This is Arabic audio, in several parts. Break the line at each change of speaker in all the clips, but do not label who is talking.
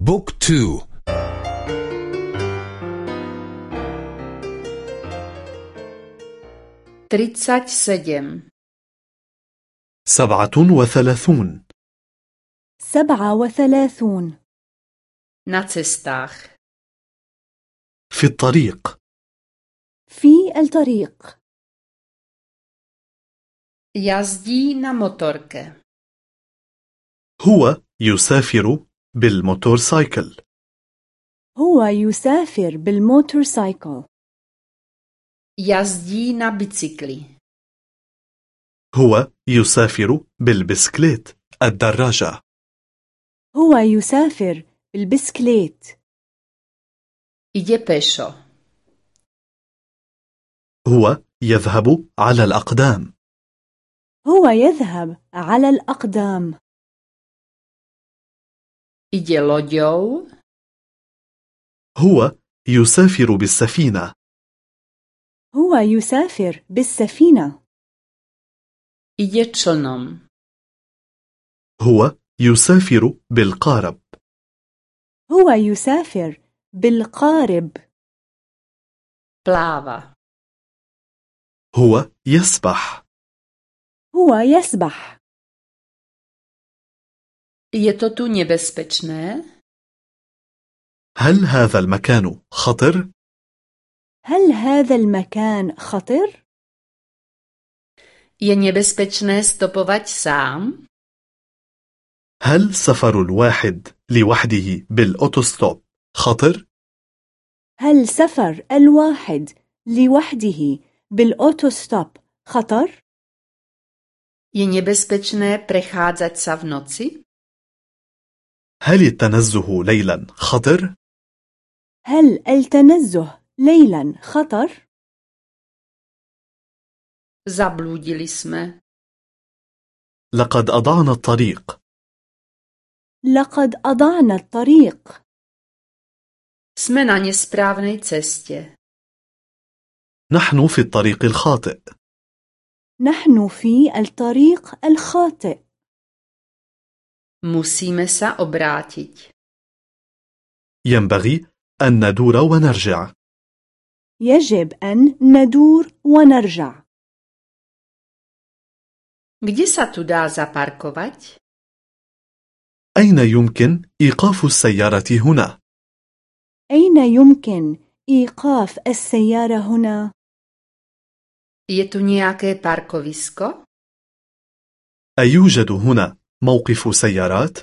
بوك تو.
تريتسات سدم
سبعة وثلاثون.
سبعة وثلاثون.
Cestách
في الطريق.
في الطريق.
Na motorke
هو يسافر بالموتورسايكل.
هو يسافر بالموتورسايكل.
Jazdí na bicykli.
هو يسافر بالبسكليت. الدراجة.
هو يسافر بالبسكليت.
Ide pešo.
هو يذهب على الأقدام.
هو يذهب على الأقدام.
Ide loďou
هو يسافر بالسفينة.
هو يسافر بالسفينة.
Ide člnom
هو يسافر بالقارب.
هو يسافر بالقارب.
Pláva.
هو يسبح.
هو يسبح.
Je to tu nebezpečné
هل هذا المكان خطر؟
هل هذا المكان خطر؟
je nebezpečné stopovať sám
هل سفر الواحد لوحده بالأوتوستوب خطر؟
هل سفر الواحد لوحده بالأوتوستوب خطر؟
je nebezpečné prechádzať sa v noci
هل التنزه ليلا خطر؟
هل التنزه ليلا خطر؟
zablúdili sme.
لقد أضعنا الطريق.
لقد أضعنا الطريق.
Sme na nesprávnej ceste.
نحن في الطريق الخاطئ.
نحن في الطريق الخاطئ.
Musíme sa obrátiť.
ينبغي أن ندور ونرجع.
يجب أن ندور ونرجع.
Kde sa tu dá zaparkovať?
أين يمكن إيقاف السيارة هنا؟
أين يمكن إيقاف السيارة هنا؟
je tu nejaké parkovisko?
أيوجد هنا؟ موقف سيارات؟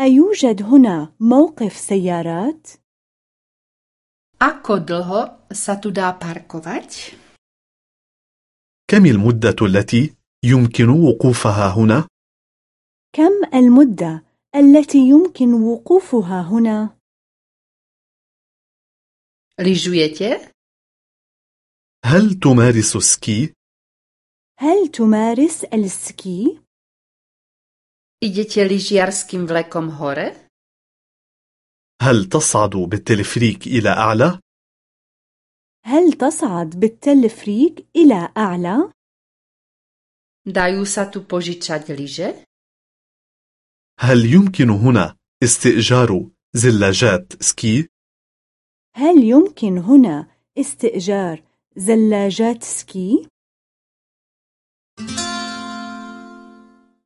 أيوجد هنا موقف سيارات؟
ako dlho sa tu dá parkovať
كم المدة التي يمكن وقوفها هنا؟
كم المدة التي يمكن وقوفها هنا؟
lyžujete
هل تمارس سكي؟
هل تمارس السكي؟
Idete lyžiarským vlekom hore
هل تصعد بالتلفريك إلى أعلى؟
هل تصعد بالتلفريك إلى أعلى؟
dajú sa tu požičať lyže
هل يمكن هنا استئجار زلاجات سكي؟
هل يمكن هنا استئجار زلاجات سكي؟